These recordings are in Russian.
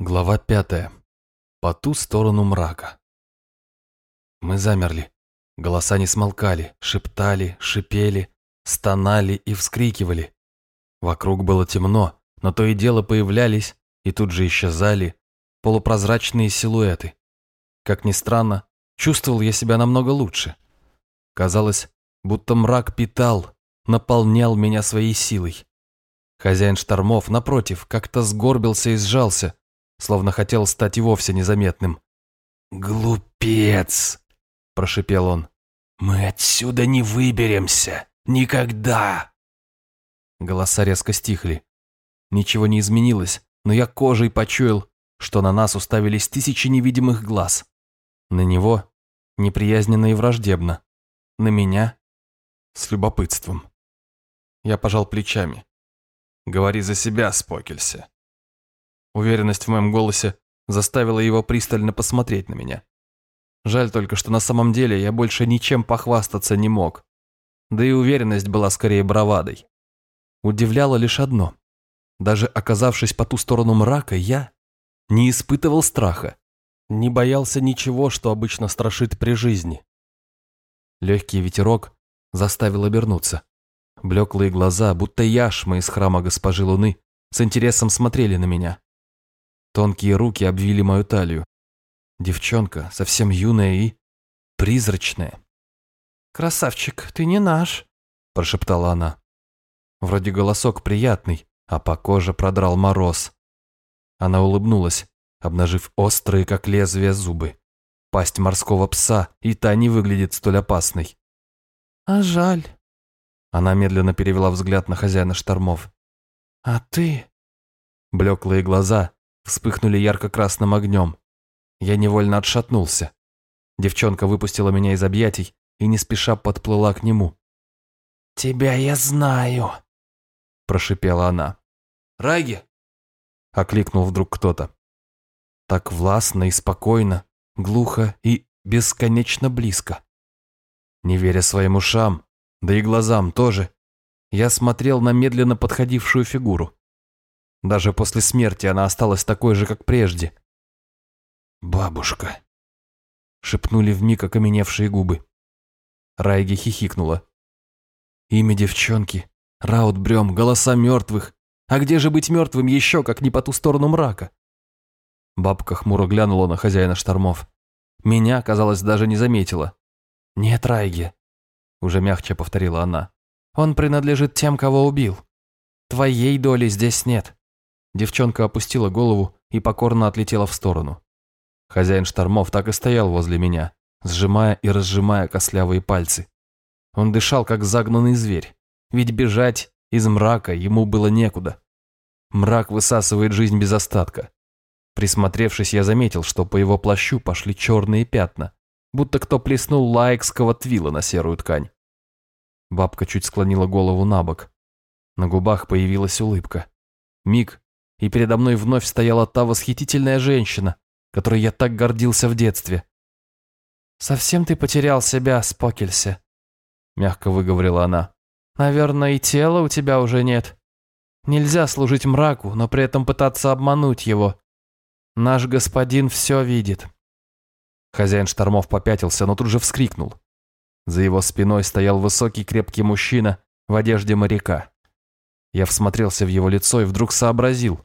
Глава пятая. По ту сторону мрака. Мы замерли. Голоса не смолкали, шептали, шипели, стонали и вскрикивали. Вокруг было темно, но то и дело появлялись и тут же исчезали полупрозрачные силуэты. Как ни странно, чувствовал я себя намного лучше. Казалось, будто мрак питал, наполнял меня своей силой. Хозяин штормов, напротив, как-то сгорбился и сжался, словно хотел стать и вовсе незаметным. «Глупец!» – прошепел он. «Мы отсюда не выберемся! Никогда!» Голоса резко стихли. Ничего не изменилось, но я кожей почуял, что на нас уставились тысячи невидимых глаз. На него неприязненно и враждебно. На меня с любопытством. Я пожал плечами. «Говори за себя, Спокелься. Уверенность в моем голосе заставила его пристально посмотреть на меня. Жаль только, что на самом деле я больше ничем похвастаться не мог. Да и уверенность была скорее бравадой. Удивляло лишь одно. Даже оказавшись по ту сторону мрака, я не испытывал страха, не боялся ничего, что обычно страшит при жизни. Легкий ветерок заставил обернуться. Блеклые глаза, будто яшмы из храма госпожи Луны, с интересом смотрели на меня. Тонкие руки обвили мою талию. Девчонка, совсем юная и призрачная. «Красавчик, ты не наш», – прошептала она. Вроде голосок приятный, а по коже продрал мороз. Она улыбнулась, обнажив острые, как лезвие, зубы. Пасть морского пса и та не выглядит столь опасной. «А жаль». Она медленно перевела взгляд на хозяина штормов. «А ты?» Блеклые глаза вспыхнули ярко-красным огнем. Я невольно отшатнулся. Девчонка выпустила меня из объятий и не спеша подплыла к нему. «Тебя я знаю», – прошипела она. «Райги!» – окликнул вдруг кто-то. Так властно и спокойно, глухо и бесконечно близко. Не веря своим ушам, да и глазам тоже, я смотрел на медленно подходившую фигуру. Даже после смерти она осталась такой же, как прежде. «Бабушка», — шепнули вмиг окаменевшие губы. Райги хихикнула. Имя девчонки, Раутбрем, голоса мертвых. А где же быть мертвым еще, как не по ту сторону мрака? Бабка хмуро глянула на хозяина штормов. Меня, казалось, даже не заметила. «Нет, Райги», — уже мягче повторила она. «Он принадлежит тем, кого убил. Твоей доли здесь нет». Девчонка опустила голову и покорно отлетела в сторону. Хозяин штормов так и стоял возле меня, сжимая и разжимая костлявые пальцы. Он дышал, как загнанный зверь, ведь бежать из мрака ему было некуда. Мрак высасывает жизнь без остатка. Присмотревшись, я заметил, что по его плащу пошли черные пятна, будто кто плеснул лаекского твила на серую ткань. Бабка чуть склонила голову на бок. На губах появилась улыбка. Миг, и передо мной вновь стояла та восхитительная женщина, которой я так гордился в детстве. «Совсем ты потерял себя, Спокелься», — мягко выговорила она. «Наверное, и тела у тебя уже нет. Нельзя служить мраку, но при этом пытаться обмануть его. Наш господин все видит». Хозяин штормов попятился, но тут же вскрикнул. За его спиной стоял высокий крепкий мужчина в одежде моряка. Я всмотрелся в его лицо и вдруг сообразил.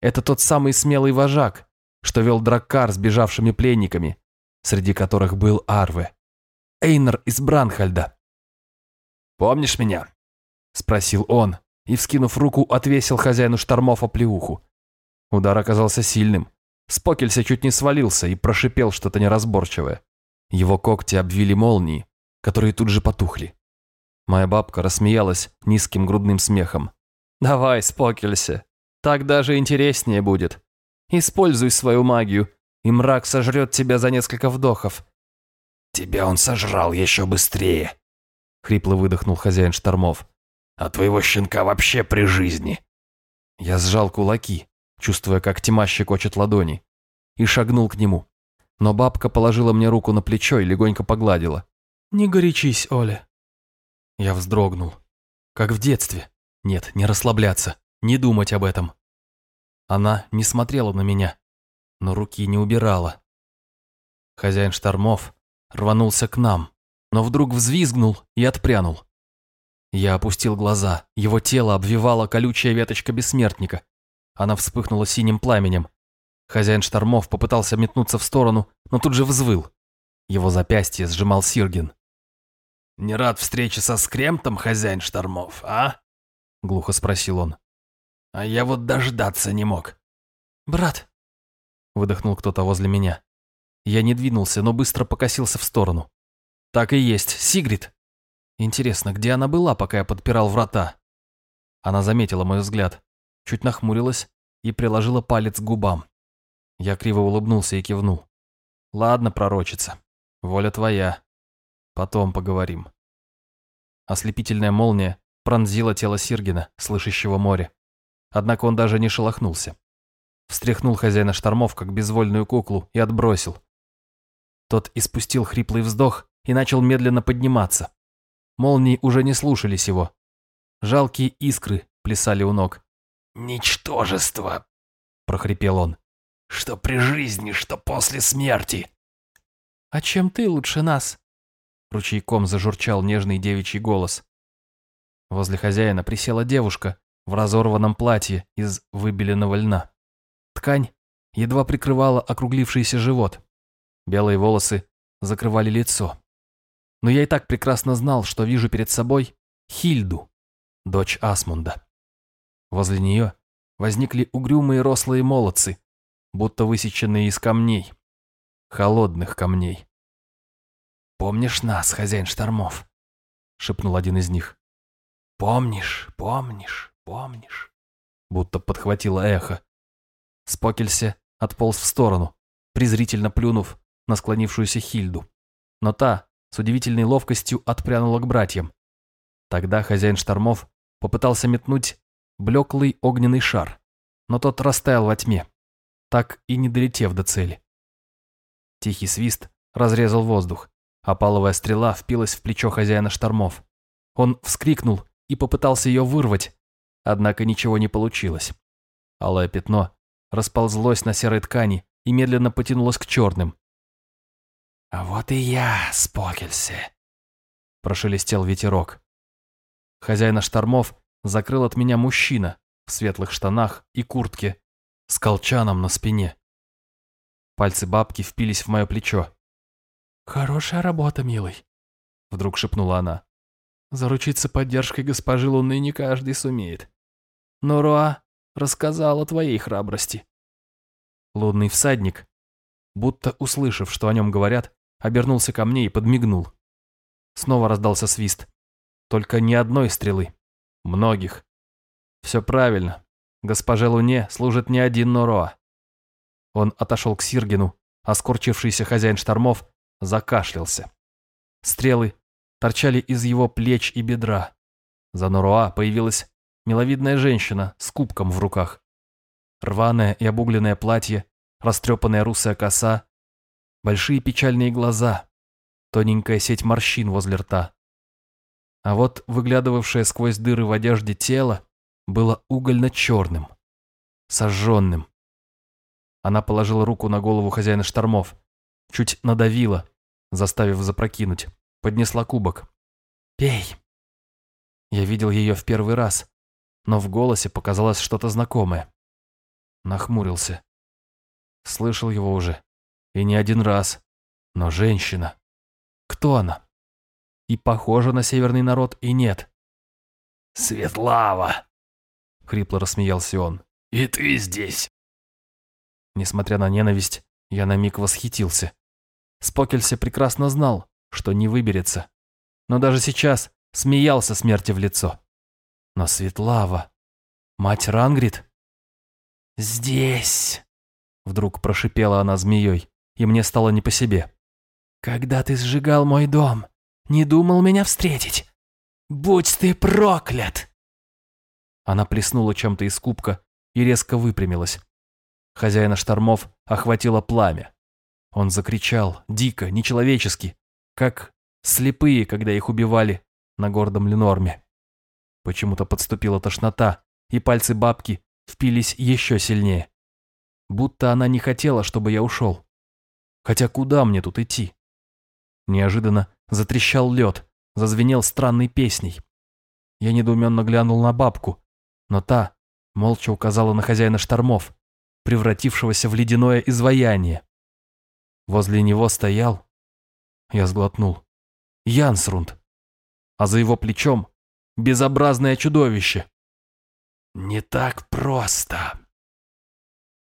Это тот самый смелый вожак, что вел драккар с бежавшими пленниками, среди которых был Арве. Эйнер из Бранхальда. «Помнишь меня?» – спросил он, и, вскинув руку, отвесил хозяину штормов оплеуху. Удар оказался сильным. Спокелься чуть не свалился и прошипел что-то неразборчивое. Его когти обвили молнии, которые тут же потухли. Моя бабка рассмеялась низким грудным смехом. «Давай, спокелься, так даже интереснее будет. Используй свою магию, и мрак сожрет тебя за несколько вдохов». «Тебя он сожрал еще быстрее», — хрипло выдохнул хозяин штормов. «А твоего щенка вообще при жизни». Я сжал кулаки, чувствуя, как тьма щекочет ладони, и шагнул к нему. Но бабка положила мне руку на плечо и легонько погладила. «Не горячись, Оля». Я вздрогнул. Как в детстве. Нет, не расслабляться. Не думать об этом. Она не смотрела на меня, но руки не убирала. Хозяин штормов рванулся к нам, но вдруг взвизгнул и отпрянул. Я опустил глаза, его тело обвивала колючая веточка бессмертника. Она вспыхнула синим пламенем. Хозяин штормов попытался метнуться в сторону, но тут же взвыл. Его запястье сжимал Сиргин. «Не рад встрече со Скремтом, хозяин штормов, а?» — глухо спросил он. «А я вот дождаться не мог». «Брат!» — выдохнул кто-то возле меня. Я не двинулся, но быстро покосился в сторону. «Так и есть, Сигрид!» Интересно, где она была, пока я подпирал врата? Она заметила мой взгляд, чуть нахмурилась и приложила палец к губам. Я криво улыбнулся и кивнул. «Ладно, пророчица, воля твоя. Потом поговорим». Ослепительная молния пронзила тело Сиргина, слышащего море. Однако он даже не шелохнулся. Встряхнул хозяина штормов, как безвольную куклу, и отбросил. Тот испустил хриплый вздох и начал медленно подниматься. Молнии уже не слушались его. Жалкие искры плясали у ног. «Ничтожество!» – прохрипел он. «Что при жизни, что после смерти!» «А чем ты лучше нас?» Ручейком зажурчал нежный девичий голос. Возле хозяина присела девушка в разорванном платье из выбеленного льна. Ткань едва прикрывала округлившийся живот. Белые волосы закрывали лицо но я и так прекрасно знал, что вижу перед собой Хильду, дочь Асмунда. Возле нее возникли угрюмые рослые молодцы, будто высеченные из камней, холодных камней. «Помнишь нас, хозяин штормов?» — шепнул один из них. «Помнишь, помнишь, помнишь?» Будто подхватило эхо. Спокелься отполз в сторону, презрительно плюнув на склонившуюся Хильду. Но та с удивительной ловкостью отпрянула к братьям. Тогда хозяин штормов попытался метнуть блеклый огненный шар, но тот растаял во тьме, так и не долетев до цели. Тихий свист разрезал воздух, а паловая стрела впилась в плечо хозяина штормов. Он вскрикнул и попытался ее вырвать, однако ничего не получилось. Алое пятно расползлось на серой ткани и медленно потянулось к черным, «А вот и я, Спокельсе!» Прошелестел ветерок. Хозяина штормов закрыл от меня мужчина в светлых штанах и куртке с колчаном на спине. Пальцы бабки впились в мое плечо. «Хорошая работа, милый», — вдруг шепнула она. «Заручиться поддержкой госпожи Луны не каждый сумеет. Но Руа рассказал о твоей храбрости». Лунный всадник, будто услышав, что о нем говорят, обернулся ко мне и подмигнул. Снова раздался свист. Только не одной стрелы. Многих. Все правильно. Госпоже Луне служит не один Нороа. Он отошел к Сиргину, а скорчившийся хозяин штормов закашлялся. Стрелы торчали из его плеч и бедра. За Нороа появилась миловидная женщина с кубком в руках. Рваное и обугленное платье, растрепанная русая коса, большие печальные глаза, тоненькая сеть морщин возле рта. А вот выглядывавшее сквозь дыры в одежде тело было угольно-черным, сожженным. Она положила руку на голову хозяина штормов, чуть надавила, заставив запрокинуть, поднесла кубок. «Пей!» Я видел ее в первый раз, но в голосе показалось что-то знакомое. Нахмурился. Слышал его уже. И не один раз. Но женщина. Кто она? И похожа на северный народ, и нет. «Светлава!» — хрипло рассмеялся он. «И ты здесь!» Несмотря на ненависть, я на миг восхитился. Спокельсе прекрасно знал, что не выберется. Но даже сейчас смеялся смерти в лицо. Но Светлава... Мать Рангрид? «Здесь!» Вдруг прошипела она змеей и мне стало не по себе. «Когда ты сжигал мой дом, не думал меня встретить? Будь ты проклят!» Она плеснула чем-то из кубка и резко выпрямилась. Хозяина штормов охватило пламя. Он закричал, дико, нечеловечески, как слепые, когда их убивали на гордом Ленорме. Почему-то подступила тошнота, и пальцы бабки впились еще сильнее. Будто она не хотела, чтобы я ушел. Хотя куда мне тут идти? Неожиданно затрещал лед, зазвенел странной песней. Я недоуменно глянул на бабку, но та молча указала на хозяина штормов, превратившегося в ледяное изваяние. Возле него стоял, я сглотнул, Янсрунд, а за его плечом безобразное чудовище. «Не так просто!»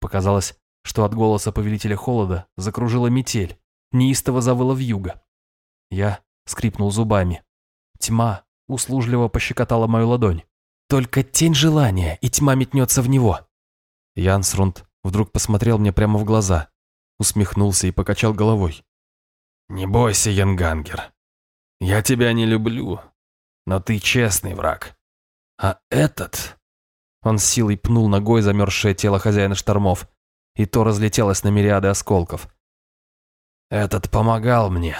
Показалось, что от голоса повелителя холода закружила метель, неистово завыла вьюга. Я скрипнул зубами. Тьма услужливо пощекотала мою ладонь. Только тень желания, и тьма метнется в него. Янсрунд вдруг посмотрел мне прямо в глаза, усмехнулся и покачал головой. «Не бойся, Янгангер. Я тебя не люблю, но ты честный враг. А этот...» Он с силой пнул ногой замерзшее тело хозяина штормов, и то разлетелось на мириады осколков. «Этот помогал мне,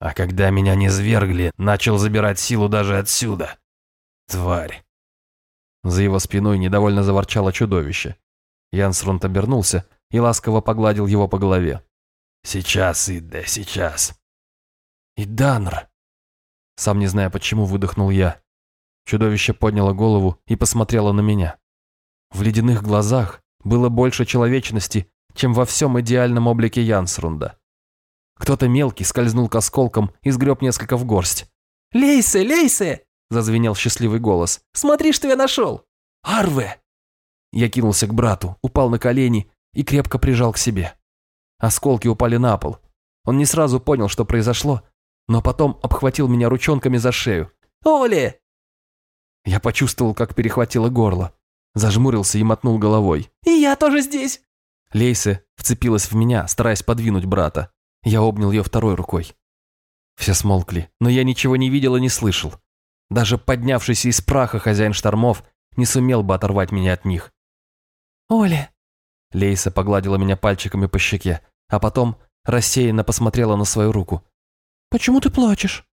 а когда меня не свергли, начал забирать силу даже отсюда. Тварь!» За его спиной недовольно заворчало чудовище. Янсрунд обернулся и ласково погладил его по голове. «Сейчас, Идде, сейчас!» «И Данр!» Сам не зная почему, выдохнул я. Чудовище подняло голову и посмотрело на меня. В ледяных глазах было больше человечности, чем во всем идеальном облике Янсрунда. Кто-то мелкий скользнул к осколкам и сгреб несколько в горсть. «Лейсе, Лейсе!» – зазвенел счастливый голос. «Смотри, что я нашел!» «Арве!» Я кинулся к брату, упал на колени и крепко прижал к себе. Осколки упали на пол. Он не сразу понял, что произошло, но потом обхватил меня ручонками за шею. «Оли!» Я почувствовал, как перехватило горло. Зажмурился и мотнул головой. «И я тоже здесь!» Лейсе вцепилась в меня, стараясь подвинуть брата. Я обнял ее второй рукой. Все смолкли, но я ничего не видел и не слышал. Даже поднявшийся из праха хозяин штормов не сумел бы оторвать меня от них. «Оля!» Лейса погладила меня пальчиками по щеке, а потом рассеянно посмотрела на свою руку. «Почему ты плачешь?»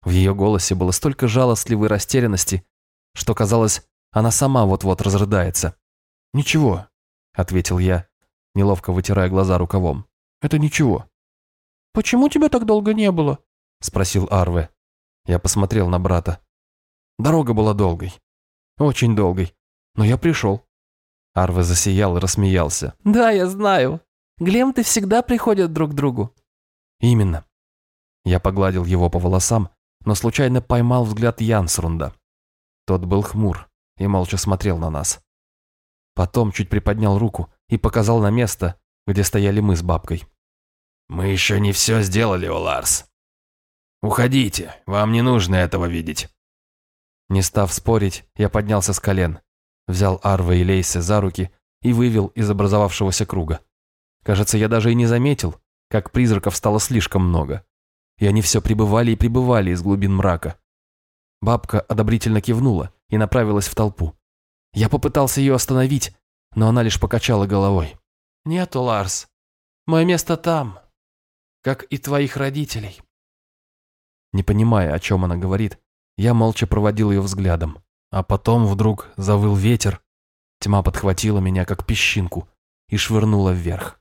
В ее голосе было столько жалостливой растерянности, что казалось, она сама вот-вот разрыдается. «Ничего», — ответил я, неловко вытирая глаза рукавом. «Это ничего». «Почему тебя так долго не было?» — спросил Арве. Я посмотрел на брата. Дорога была долгой. Очень долгой. Но я пришел. Арве засиял и рассмеялся. «Да, я знаю. Глем-то всегда приходят друг к другу». «Именно». Я погладил его по волосам, но случайно поймал взгляд Янсрунда. Тот был хмур и молча смотрел на нас. Потом чуть приподнял руку и показал на место, где стояли мы с бабкой. «Мы еще не все сделали, Оларс. Уходите, вам не нужно этого видеть». Не став спорить, я поднялся с колен, взял Арва и Лейсе за руки и вывел из образовавшегося круга. Кажется, я даже и не заметил, как призраков стало слишком много. И они все пребывали и пребывали из глубин мрака. Бабка одобрительно кивнула и направилась в толпу. Я попытался ее остановить, но она лишь покачала головой. «Нету, Ларс. Мое место там, как и твоих родителей». Не понимая, о чем она говорит, я молча проводил ее взглядом. А потом вдруг завыл ветер, тьма подхватила меня, как песчинку, и швырнула вверх.